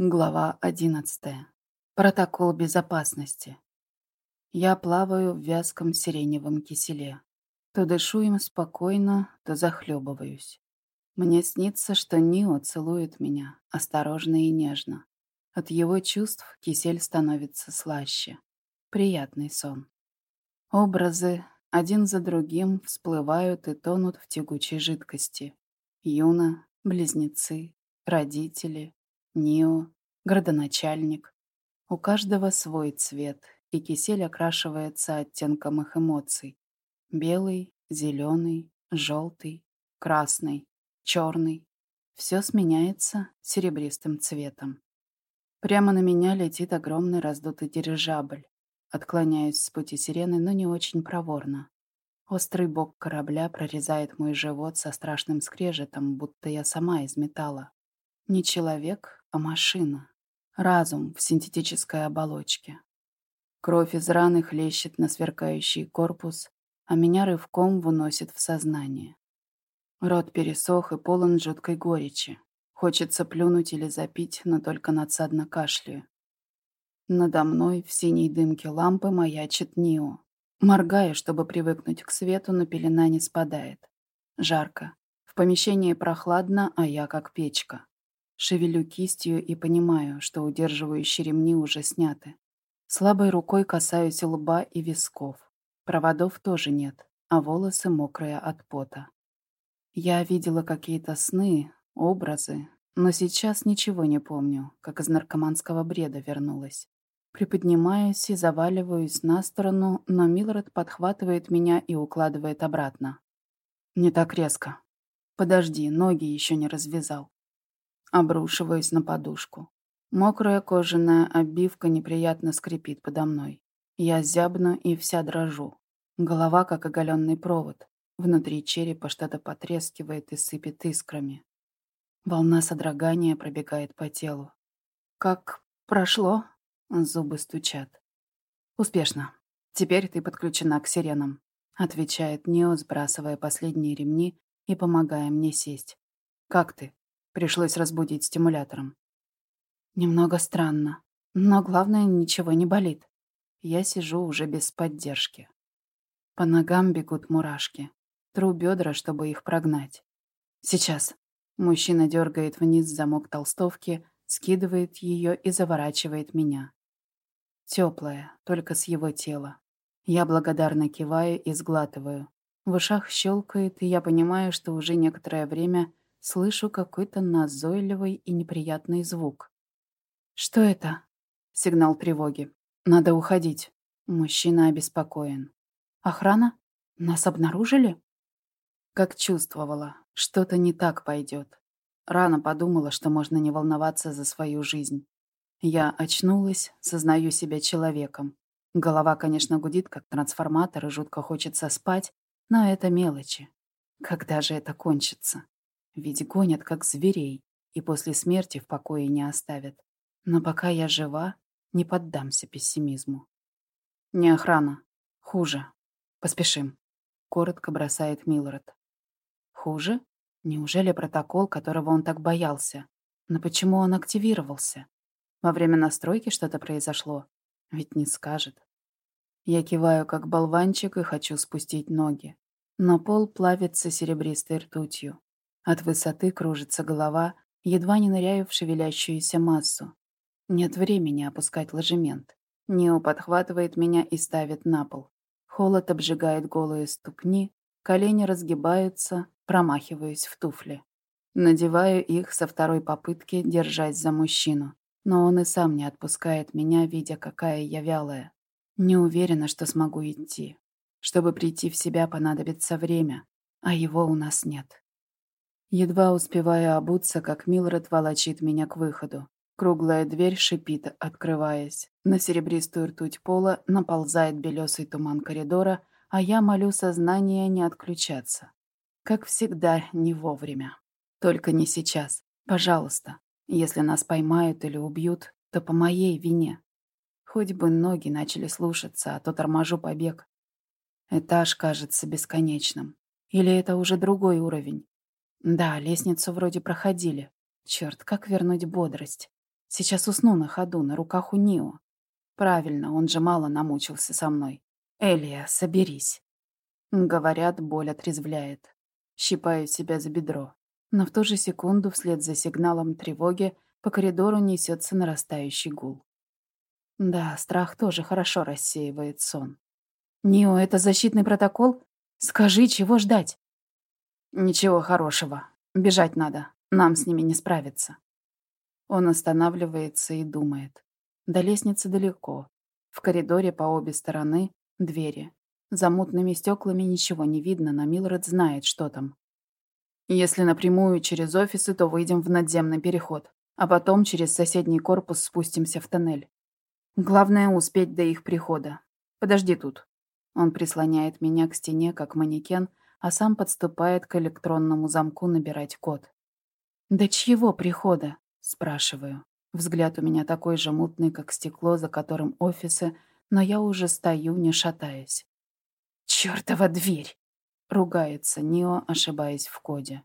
Глава 11. Протокол безопасности. Я плаваю в вязком сиреневом киселе. То дышу им спокойно, то захлебываюсь. Мне снится, что Нио целует меня, осторожно и нежно. От его чувств кисель становится слаще. Приятный сон. Образы один за другим всплывают и тонут в тягучей жидкости. Юна, близнецы, родители, Нио, градоначальник. У каждого свой цвет, и кисель окрашивается оттенком их эмоций. Белый, зеленый, желтый, красный, черный. Все сменяется серебристым цветом. Прямо на меня летит огромный раздутый дирижабль. Отклоняюсь с пути сирены, но не очень проворно. Острый бок корабля прорезает мой живот со страшным скрежетом, будто я сама из металла. Не человек, а машина. Разум в синтетической оболочке. Кровь из раны хлещет на сверкающий корпус, а меня рывком выносит в сознание. Рот пересох и полон жуткой горечи. Хочется плюнуть или запить, но только надсадно кашляю. Надо мной в синей дымке лампы маячит Нио. Моргая, чтобы привыкнуть к свету, но пелена не спадает. Жарко. В помещении прохладно, а я как печка. Шевелю кистью и понимаю, что удерживающие ремни уже сняты. Слабой рукой касаюсь лба и висков. Проводов тоже нет, а волосы мокрые от пота. Я видела какие-то сны, образы, но сейчас ничего не помню, как из наркоманского бреда вернулась. Приподнимаюсь и заваливаюсь на сторону, но Милред подхватывает меня и укладывает обратно. Не так резко. Подожди, ноги еще не развязал. Обрушиваюсь на подушку. Мокрая кожаная обивка неприятно скрипит подо мной. Я зябну и вся дрожу. Голова, как оголенный провод. Внутри черепа что-то потрескивает и сыпет искрами. Волна содрогания пробегает по телу. «Как прошло?» Зубы стучат. «Успешно. Теперь ты подключена к сиренам», отвечает Нео, сбрасывая последние ремни и помогая мне сесть. «Как ты?» Пришлось разбудить стимулятором. Немного странно, но главное, ничего не болит. Я сижу уже без поддержки. По ногам бегут мурашки. Тру бедра, чтобы их прогнать. Сейчас. Мужчина дергает вниз замок толстовки, скидывает ее и заворачивает меня. Теплая, только с его тела. Я благодарно киваю и сглатываю. В ушах щелкает, и я понимаю, что уже некоторое время слышу какой-то назойливый и неприятный звук. «Что это?» Сигнал тревоги. «Надо уходить». Мужчина обеспокоен. «Охрана? Нас обнаружили?» Как чувствовала, что-то не так пойдет. Рано подумала, что можно не волноваться за свою жизнь. Я очнулась, сознаю себя человеком. Голова, конечно, гудит, как трансформатор, и жутко хочется спать, но это мелочи. Когда же это кончится? Ведь гонят, как зверей, и после смерти в покое не оставят. Но пока я жива, не поддамся пессимизму. Не охрана. Хуже. Поспешим. Коротко бросает Милред. Хуже? Неужели протокол, которого он так боялся? Но почему он активировался? Во время настройки что-то произошло? Ведь не скажет. Я киваю, как болванчик, и хочу спустить ноги. Но пол плавится серебристой ртутью. От высоты кружится голова, едва не ныряю в шевелящуюся массу. Нет времени опускать ложемент. Нео подхватывает меня и ставит на пол. Холод обжигает голые ступни, колени разгибаются, промахиваюсь в туфли. Надеваю их со второй попытки, держась за мужчину. Но он и сам не отпускает меня, видя, какая я вялая. Не уверена, что смогу идти. Чтобы прийти в себя, понадобится время, а его у нас нет. Едва успеваю обуться, как Милред волочит меня к выходу. Круглая дверь шипит, открываясь. На серебристую ртуть пола наползает белесый туман коридора, а я молю сознание не отключаться. Как всегда, не вовремя. Только не сейчас. Пожалуйста. Если нас поймают или убьют, то по моей вине. Хоть бы ноги начали слушаться, а то торможу побег. Этаж кажется бесконечным. Или это уже другой уровень? Да, лестницу вроде проходили. Черт, как вернуть бодрость? Сейчас усну на ходу, на руках у Нио. Правильно, он же мало намучился со мной. Элия, соберись. Говорят, боль отрезвляет. Щипаю себя за бедро. Но в ту же секунду, вслед за сигналом тревоги, по коридору несется нарастающий гул. Да, страх тоже хорошо рассеивает сон. «Нио, это защитный протокол? Скажи, чего ждать?» «Ничего хорошего. Бежать надо. Нам с ними не справиться». Он останавливается и думает. До лестницы далеко. В коридоре по обе стороны — двери. За мутными стеклами ничего не видно, но Милред знает, что там. Если напрямую через офисы, то выйдем в надземный переход, а потом через соседний корпус спустимся в тоннель. Главное — успеть до их прихода. Подожди тут. Он прислоняет меня к стене, как манекен, а сам подступает к электронному замку набирать код. «До чьего прихода?» — спрашиваю. Взгляд у меня такой же мутный, как стекло, за которым офисы, но я уже стою, не шатаясь. «Чёртова дверь!» — ругается Нио, ошибаясь в коде.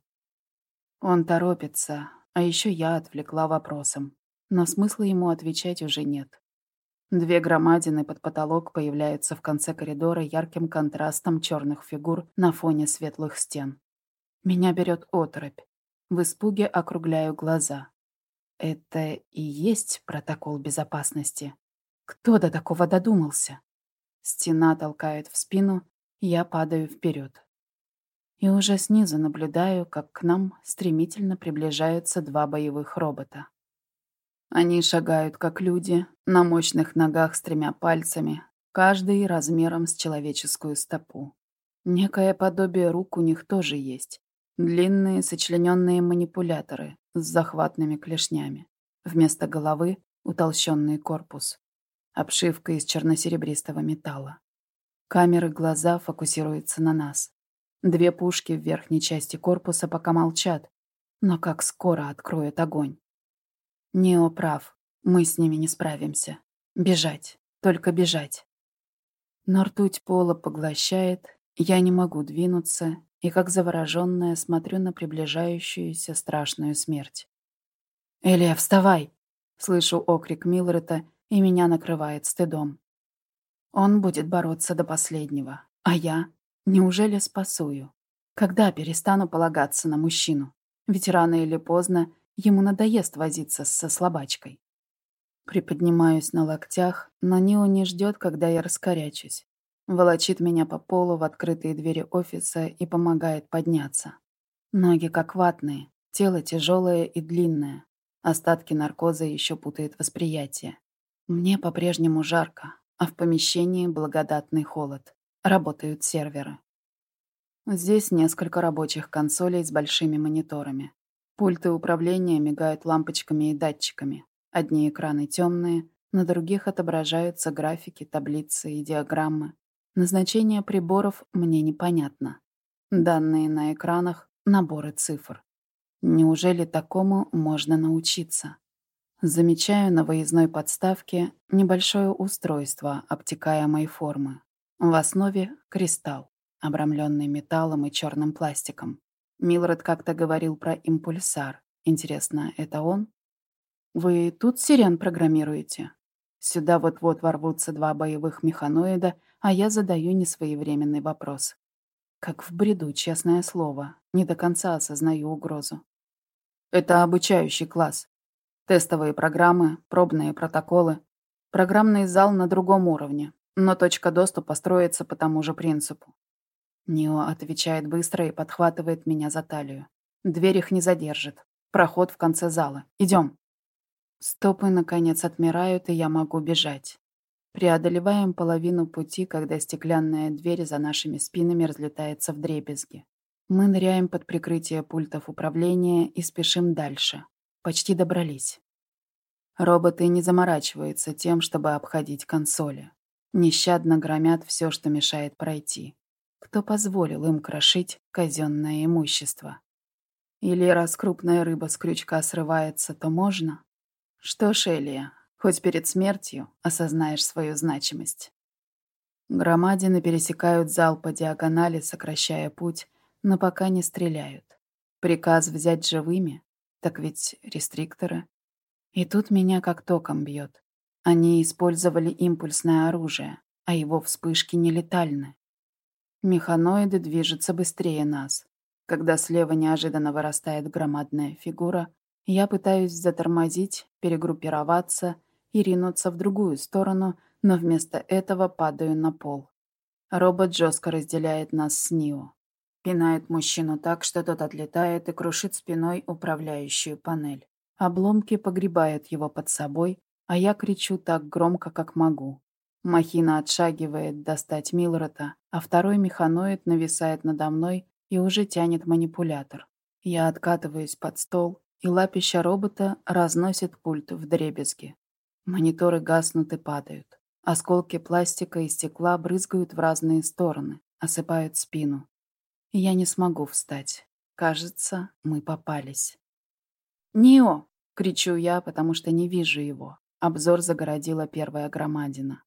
Он торопится, а еще я отвлекла вопросом, но смысла ему отвечать уже нет. Две громадины под потолок появляются в конце коридора ярким контрастом черных фигур на фоне светлых стен. Меня берет оторопь. В испуге округляю глаза. Это и есть протокол безопасности. Кто до такого додумался? Стена толкает в спину, я падаю вперед. И уже снизу наблюдаю, как к нам стремительно приближаются два боевых робота. Они шагают, как люди, на мощных ногах с тремя пальцами, каждый размером с человеческую стопу. Некое подобие рук у них тоже есть. Длинные сочлененные манипуляторы с захватными клешнями. Вместо головы — утолщенный корпус. Обшивка из черно-серебристого металла. Камеры глаза фокусируются на нас. Две пушки в верхней части корпуса пока молчат, но как скоро откроют огонь. Нео прав, мы с ними не справимся. Бежать, только бежать. Но ртуть пола поглощает, я не могу двинуться и, как завороженная, смотрю на приближающуюся страшную смерть. «Элия, вставай!» Слышу окрик Милрета, и меня накрывает стыдом. Он будет бороться до последнего. А я? Неужели спасую? Когда перестану полагаться на мужчину? Ведь рано или поздно ему надоест возиться со слабачкой. Приподнимаюсь на локтях, но Нио не ждет, когда я раскорячусь. Волочит меня по полу в открытые двери офиса и помогает подняться. Ноги как ватные, тело тяжелое и длинное. Остатки наркоза еще путает восприятие. Мне по-прежнему жарко, а в помещении благодатный холод. Работают серверы. Здесь несколько рабочих консолей с большими мониторами. Пульты управления мигают лампочками и датчиками. Одни экраны темные, на других отображаются графики, таблицы и диаграммы. Назначение приборов мне непонятно. Данные на экранах — наборы цифр. Неужели такому можно научиться? Замечаю на выездной подставке небольшое устройство обтекаемой формы. В основе — кристалл, обрамленный металлом и черным пластиком. Милред как-то говорил про импульсар. Интересно, это он? Вы тут сирен программируете? Сюда вот-вот ворвутся два боевых механоида, а я задаю несвоевременный вопрос. Как в бреду, честное слово. Не до конца осознаю угрозу. Это обучающий класс. Тестовые программы, пробные протоколы. Программный зал на другом уровне, но точка доступа строится по тому же принципу. Нио отвечает быстро и подхватывает меня за талию. Дверь их не задержит. Проход в конце зала. Идем. Стопы, наконец, отмирают, и я могу бежать. Преодолеваем половину пути, когда стеклянная дверь за нашими спинами разлетается в дребезги. Мы ныряем под прикрытие пультов управления и спешим дальше. Почти добрались. Роботы не заморачиваются тем, чтобы обходить консоли. Нещадно громят все, что мешает пройти. Кто позволил им крошить казенное имущество? Или раз крупная рыба с крючка срывается, то можно? Что ж, Элия, хоть перед смертью осознаешь свою значимость. Громадины пересекают зал по диагонали, сокращая путь, но пока не стреляют. Приказ взять живыми так ведь рестрикторы. И тут меня как током бьет. Они использовали импульсное оружие, а его вспышки нелетальны. Механоиды движутся быстрее нас. Когда слева неожиданно вырастает громадная фигура, я пытаюсь затормозить, перегруппироваться и ринуться в другую сторону, но вместо этого падаю на пол. Робот жестко разделяет нас с Нио. Пинает мужчину так, что тот отлетает и крушит спиной управляющую панель. Обломки погребают его под собой, а я кричу так громко, как могу. Махина отшагивает достать Милрота, а второй механоид нависает надо мной и уже тянет манипулятор. Я откатываюсь под стол, и лапища робота разносит пульт в дребезги. Мониторы гаснут и падают. Осколки пластика и стекла брызгают в разные стороны, осыпают спину. Я не смогу встать. Кажется, мы попались. «Нио!» — кричу я, потому что не вижу его. Обзор загородила первая громадина.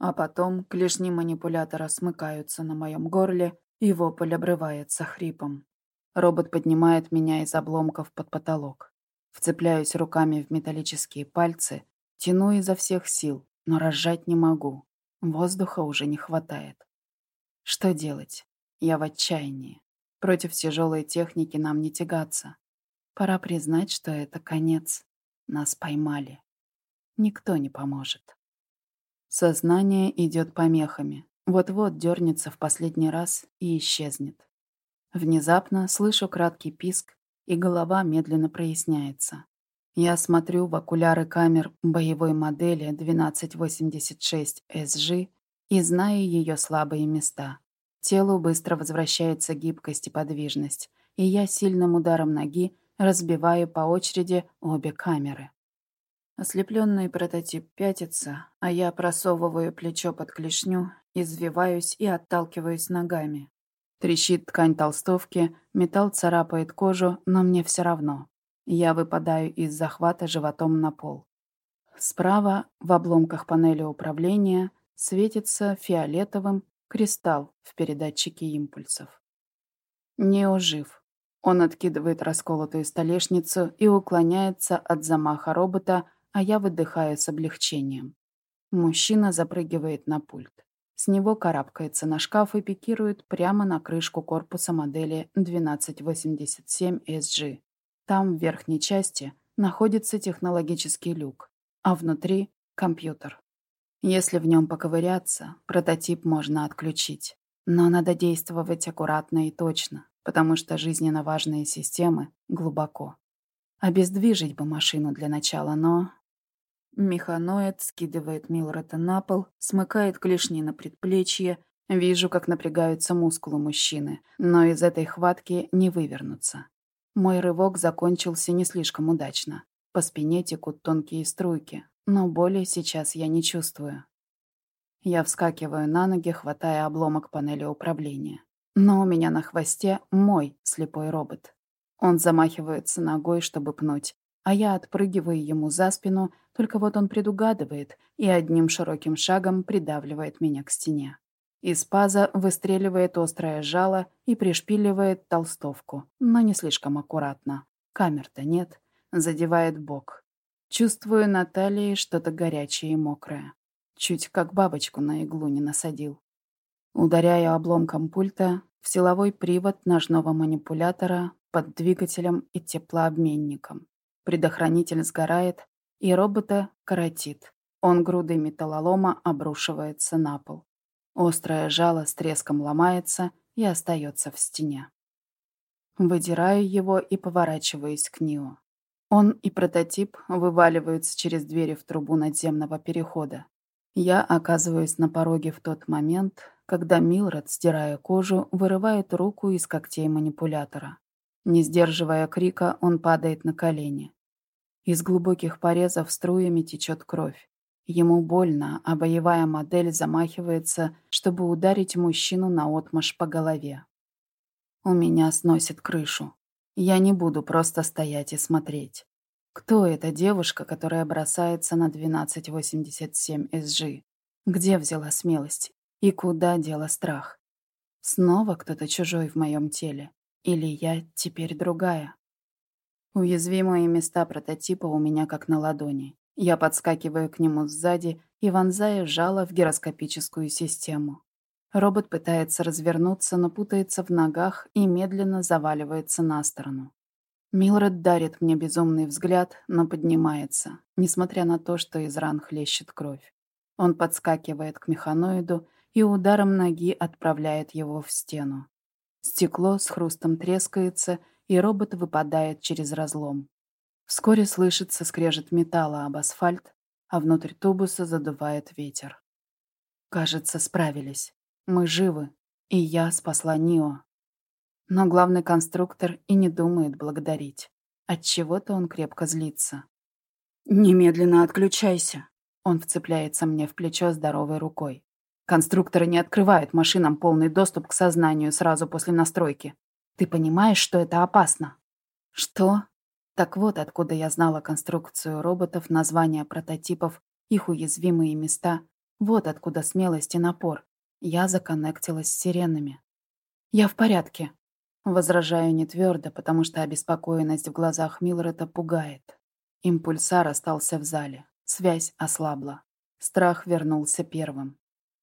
А потом клешни манипулятора смыкаются на моем горле, и вопль обрывается хрипом. Робот поднимает меня из обломков под потолок. Вцепляюсь руками в металлические пальцы, тяну изо всех сил, но разжать не могу. Воздуха уже не хватает. Что делать? Я в отчаянии. Против тяжелой техники нам не тягаться. Пора признать, что это конец. Нас поймали. Никто не поможет. Сознание идет помехами. Вот-вот дернется в последний раз и исчезнет. Внезапно слышу краткий писк, и голова медленно проясняется. Я смотрю в окуляры камер боевой модели 1286 SG и знаю ее слабые места. Телу быстро возвращается гибкость и подвижность, и я сильным ударом ноги разбиваю по очереди обе камеры. Ослепленный прототип пятится, а я просовываю плечо под клешню, извиваюсь и отталкиваюсь ногами. Трещит ткань толстовки, металл царапает кожу, но мне все равно. Я выпадаю из захвата животом на пол. Справа, в обломках панели управления, светится фиолетовым кристалл в передатчике импульсов. Нео жив. Он откидывает расколотую столешницу и уклоняется от замаха робота, а я выдыхаю с облегчением. Мужчина запрыгивает на пульт. С него карабкается на шкаф и пикирует прямо на крышку корпуса модели 1287 SG. Там, в верхней части, находится технологический люк, а внутри — компьютер. Если в нем поковыряться, прототип можно отключить. Но надо действовать аккуратно и точно, потому что жизненно важные системы глубоко. Обездвижить бы машину для начала, но Механоид скидывает Милрота на пол, смыкает клешни на предплечье. Вижу, как напрягаются мускулы мужчины, но из этой хватки не вывернуться. Мой рывок закончился не слишком удачно. По спине текут тонкие струйки, но боли сейчас я не чувствую. Я вскакиваю на ноги, хватая обломок панели управления. Но у меня на хвосте мой слепой робот. Он замахивается ногой, чтобы пнуть, а я отпрыгиваю ему за спину, только вот он предугадывает и одним широким шагом придавливает меня к стене. Из паза выстреливает острое жало и пришпиливает толстовку, но не слишком аккуратно. Камер-то нет, задевает бок. Чувствую на талии что-то горячее и мокрое. Чуть как бабочку на иглу не насадил. Ударяю обломком пульта в силовой привод ножного манипулятора под двигателем и теплообменником. Предохранитель сгорает, и робота коротит. Он грудой металлолома обрушивается на пол. Острое жало с треском ломается и остается в стене. Выдираю его и поворачиваюсь к Нио. Он и прототип вываливаются через двери в трубу надземного перехода. Я оказываюсь на пороге в тот момент, когда Милред, стирая кожу, вырывает руку из когтей манипулятора. Не сдерживая крика, он падает на колени. Из глубоких порезов струями течет кровь. Ему больно, а боевая модель замахивается, чтобы ударить мужчину наотмашь по голове. У меня сносит крышу. Я не буду просто стоять и смотреть. Кто эта девушка, которая бросается на 1287 SG? Где взяла смелость? И куда дела страх? Снова кто-то чужой в моем теле? Или я теперь другая? Уязвимые места прототипа у меня как на ладони. Я подскакиваю к нему сзади и вонзаю жало в гироскопическую систему. Робот пытается развернуться, но путается в ногах и медленно заваливается на сторону. Милред дарит мне безумный взгляд, но поднимается, несмотря на то, что из ран хлещет кровь. Он подскакивает к механоиду и ударом ноги отправляет его в стену. Стекло с хрустом трескается, и робот выпадает через разлом. Вскоре слышится скрежет металла об асфальт, а внутрь тубуса задувает ветер. Кажется, справились. Мы живы, и я спасла Нио. Но главный конструктор и не думает благодарить. От чего-то он крепко злится. «Немедленно отключайся!» Он вцепляется мне в плечо здоровой рукой. Конструкторы не открывают машинам полный доступ к сознанию сразу после настройки. Ты понимаешь, что это опасно? Что? Так вот, откуда я знала конструкцию роботов, названия прототипов, их уязвимые места. Вот откуда смелость и напор. Я законнектилась с сиренами. Я в порядке. Возражаю не твердо, потому что обеспокоенность в глазах Милрета пугает. Импульсар остался в зале. Связь ослабла. Страх вернулся первым.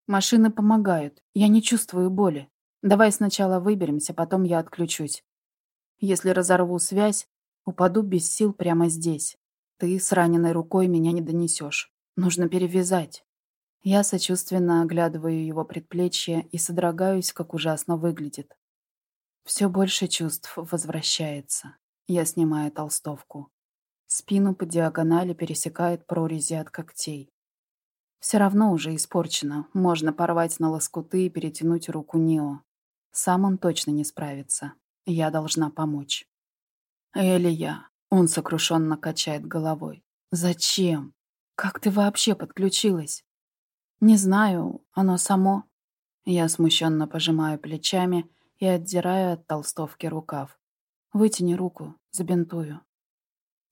Машины помогают. Я не чувствую боли. Давай сначала выберемся, потом я отключусь. Если разорву связь, упаду без сил прямо здесь. Ты с раненой рукой меня не донесешь. Нужно перевязать. Я сочувственно оглядываю его предплечье и содрогаюсь, как ужасно выглядит. Все больше чувств возвращается. Я снимаю толстовку. Спину по диагонали пересекает прорези от когтей. Все равно уже испорчено. Можно порвать на лоскуты и перетянуть руку Нио. Сам он точно не справится. Я должна помочь. Элия. Он сокрушенно качает головой. Зачем? Как ты вообще подключилась? Не знаю. Оно само. Я смущенно пожимаю плечами и отдираю от толстовки рукав. «Вытяни руку, забинтую».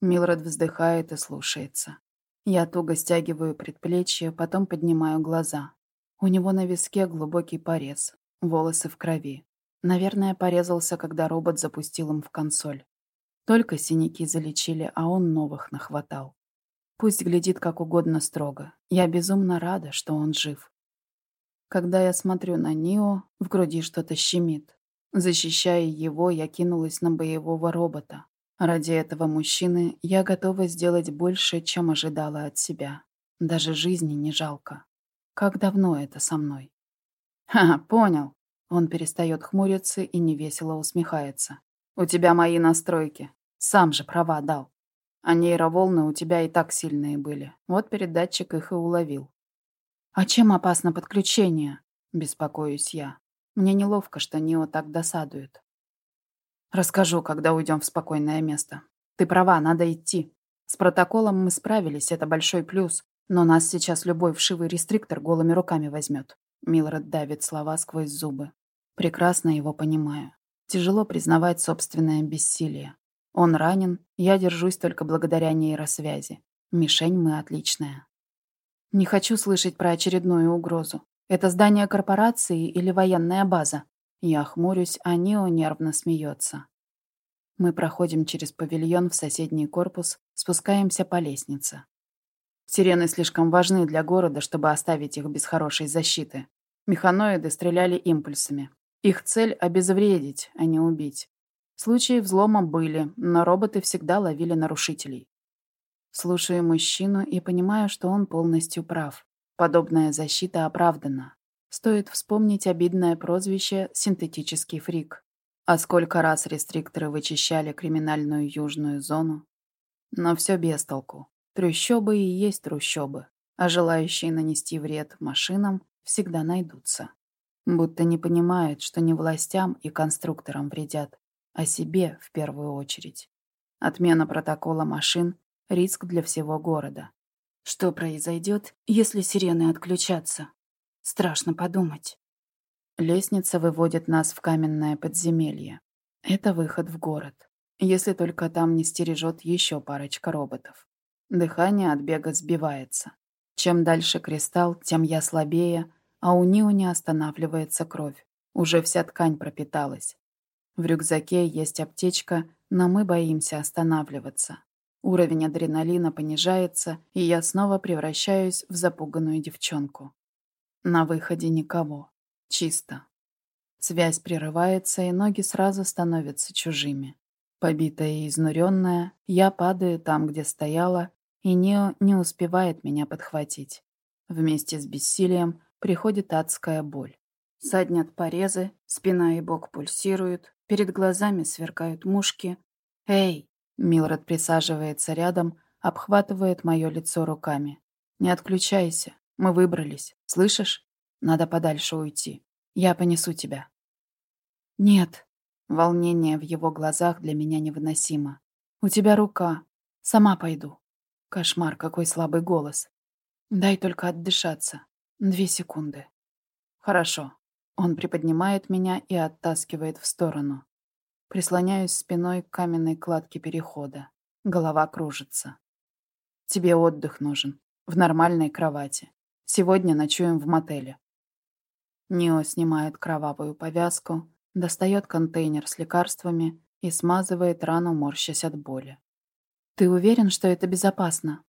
Милред вздыхает и слушается. Я туго стягиваю предплечье, потом поднимаю глаза. У него на виске глубокий порез, волосы в крови. Наверное, порезался, когда робот запустил им в консоль. Только синяки залечили, а он новых нахватал. Пусть глядит как угодно строго. Я безумно рада, что он жив. Когда я смотрю на Нио, в груди что-то щемит. Защищая его, я кинулась на боевого робота. Ради этого мужчины я готова сделать больше, чем ожидала от себя. Даже жизни не жалко. Как давно это со мной? Ха, понял. Он перестает хмуриться и невесело усмехается. У тебя мои настройки. Сам же права дал. А нейроволны у тебя и так сильные были. Вот передатчик их и уловил. «А чем опасно подключение?» – беспокоюсь я. Мне неловко, что Нио так досадует. «Расскажу, когда уйдем в спокойное место. Ты права, надо идти. С протоколом мы справились, это большой плюс. Но нас сейчас любой вшивый рестриктор голыми руками возьмет. Милред давит слова сквозь зубы. Прекрасно его понимаю. Тяжело признавать собственное бессилие. Он ранен, я держусь только благодаря нейросвязи. Мишень мы отличная. Не хочу слышать про очередную угрозу. Это здание корпорации или военная база? Я хмурюсь, а Нио нервно смеется. Мы проходим через павильон в соседний корпус, спускаемся по лестнице. Сирены слишком важны для города, чтобы оставить их без хорошей защиты. Механоиды стреляли импульсами. Их цель — обезвредить, а не убить. Случаи взлома были, но роботы всегда ловили нарушителей. Слушаю мужчину и понимаю, что он полностью прав. Подобная защита оправдана. Стоит вспомнить обидное прозвище «синтетический фрик». А сколько раз рестрикторы вычищали криминальную южную зону. Но все без толку. Трущобы и есть трущобы, а желающие нанести вред машинам всегда найдутся. Будто не понимают, что не властям и конструкторам вредят, а себе в первую очередь. Отмена протокола машин Риск для всего города. Что произойдет, если сирены отключатся? Страшно подумать. Лестница выводит нас в каменное подземелье. Это выход в город. Если только там не стережет еще парочка роботов. Дыхание от бега сбивается. Чем дальше кристалл, тем я слабее, а у Нио не останавливается кровь. Уже вся ткань пропиталась. В рюкзаке есть аптечка, но мы боимся останавливаться. Уровень адреналина понижается, и я снова превращаюсь в запуганную девчонку. На выходе никого. Чисто. Связь прерывается, и ноги сразу становятся чужими. Побитая и изнуренная, я падаю там, где стояла, и Нео не успевает меня подхватить. Вместе с бессилием приходит адская боль. Саднят порезы, спина и бок пульсируют, перед глазами сверкают мушки. «Эй!» Милред присаживается рядом, обхватывает мое лицо руками. «Не отключайся. Мы выбрались. Слышишь? Надо подальше уйти. Я понесу тебя». «Нет». Волнение в его глазах для меня невыносимо. «У тебя рука. Сама пойду». Кошмар, какой слабый голос. «Дай только отдышаться. Две секунды». «Хорошо». Он приподнимает меня и оттаскивает в сторону. Прислоняюсь спиной к каменной кладке перехода. Голова кружится. Тебе отдых нужен. В нормальной кровати. Сегодня ночуем в мотеле. Нио снимает кровавую повязку, достает контейнер с лекарствами и смазывает рану, морщась от боли. «Ты уверен, что это безопасно?»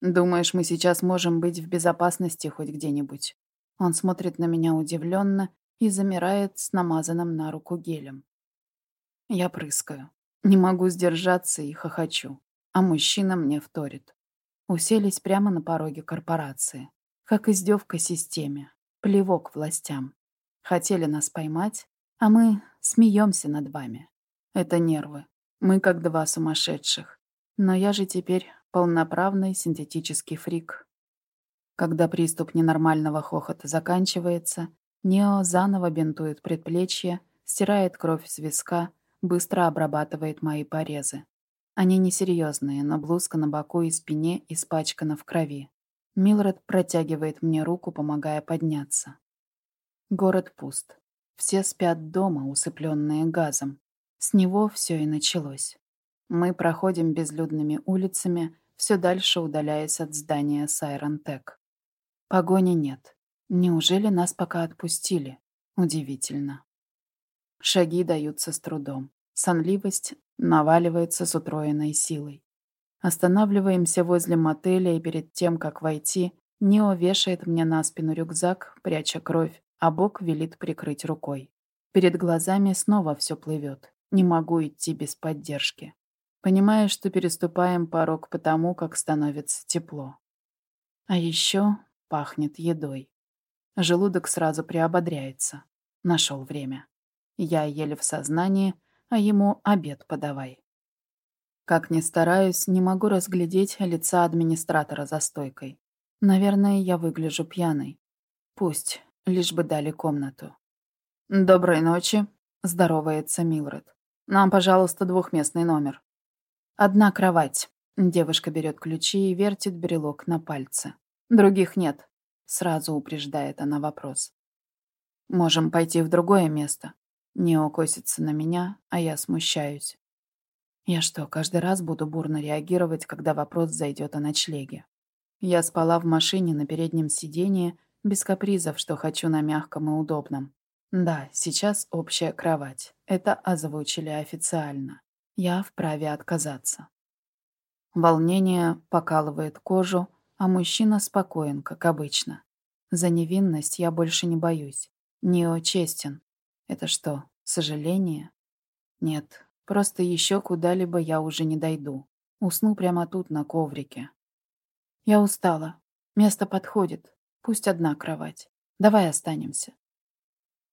«Думаешь, мы сейчас можем быть в безопасности хоть где-нибудь?» Он смотрит на меня удивленно и замирает с намазанным на руку гелем. Я прыскаю. Не могу сдержаться и хохочу. А мужчина мне вторит. Уселись прямо на пороге корпорации. Как издевка системе. Плевок властям. Хотели нас поймать, а мы смеемся над вами. Это нервы. Мы как два сумасшедших. Но я же теперь полноправный синтетический фрик. Когда приступ ненормального хохота заканчивается, Нео заново бинтует предплечье, стирает кровь с виска, быстро обрабатывает мои порезы. Они несерьезные, но блузка на боку и спине испачкана в крови. Милред протягивает мне руку, помогая подняться. Город пуст. Все спят дома, усыпленные газом. С него все и началось. Мы проходим безлюдными улицами, все дальше удаляясь от здания Сайронтек. Погони нет. Неужели нас пока отпустили? Удивительно. Шаги даются с трудом. Сонливость наваливается с утроенной силой. Останавливаемся возле мотеля, и перед тем, как войти, Нео вешает мне на спину рюкзак, пряча кровь, а бок велит прикрыть рукой. Перед глазами снова все плывет. Не могу идти без поддержки. Понимаю, что переступаем порог потому, как становится тепло. А еще пахнет едой. Желудок сразу приободряется. Нашел время. Я еле в сознании, а ему обед подавай. Как ни стараюсь, не могу разглядеть лица администратора за стойкой. Наверное, я выгляжу пьяной. Пусть, лишь бы дали комнату. «Доброй ночи», — здоровается Милред. «Нам, пожалуйста, двухместный номер». «Одна кровать». Девушка берет ключи и вертит брелок на пальце. «Других нет», — сразу упреждает она вопрос. «Можем пойти в другое место», Нео косится на меня, а я смущаюсь. Я что, каждый раз буду бурно реагировать, когда вопрос зайдет о ночлеге? Я спала в машине на переднем сиденье, без капризов, что хочу на мягком и удобном. Да, сейчас общая кровать. Это озвучили официально. Я вправе отказаться. Волнение покалывает кожу, а мужчина спокоен, как обычно. За невинность я больше не боюсь. Нео честен. Это что, сожаление? Нет, просто еще куда-либо я уже не дойду. Усну прямо тут, на коврике. Я устала. Место подходит. Пусть одна кровать. Давай останемся.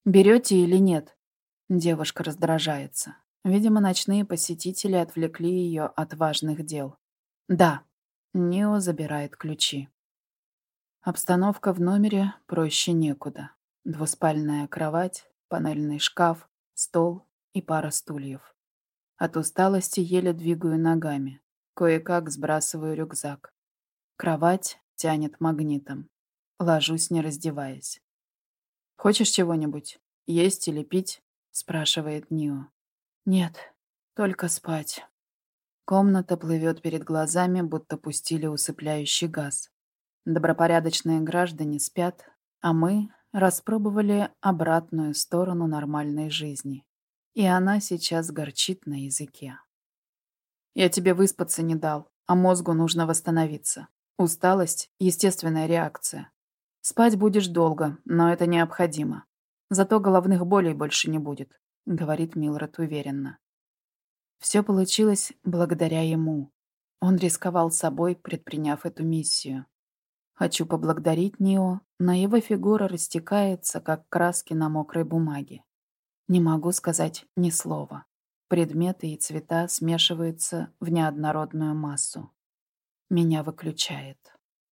Берете или нет? Девушка раздражается. Видимо, ночные посетители отвлекли ее от важных дел. Да. Нео забирает ключи. Обстановка в номере проще некуда. Двуспальная кровать, панельный шкаф, стол и пара стульев. От усталости еле двигаю ногами. Кое-как сбрасываю рюкзак. Кровать тянет магнитом. Ложусь, не раздеваясь. «Хочешь чего-нибудь? Есть или пить?» — спрашивает Нио. «Нет, только спать». Комната плывет перед глазами, будто пустили усыпляющий газ. Добропорядочные граждане спят, а мы распробовали обратную сторону нормальной жизни. И она сейчас горчит на языке. Я тебе выспаться не дал, а мозгу нужно восстановиться. Усталость – естественная реакция. Спать будешь долго, но это необходимо. Зато головных болей больше не будет», — говорит Милред уверенно. Все получилось благодаря ему. Он рисковал собой, предприняв эту миссию. Хочу поблагодарить Нио, но его фигура растекается, как краски на мокрой бумаге. Не могу сказать ни слова. Предметы и цвета смешиваются в неоднородную массу. Меня выключает.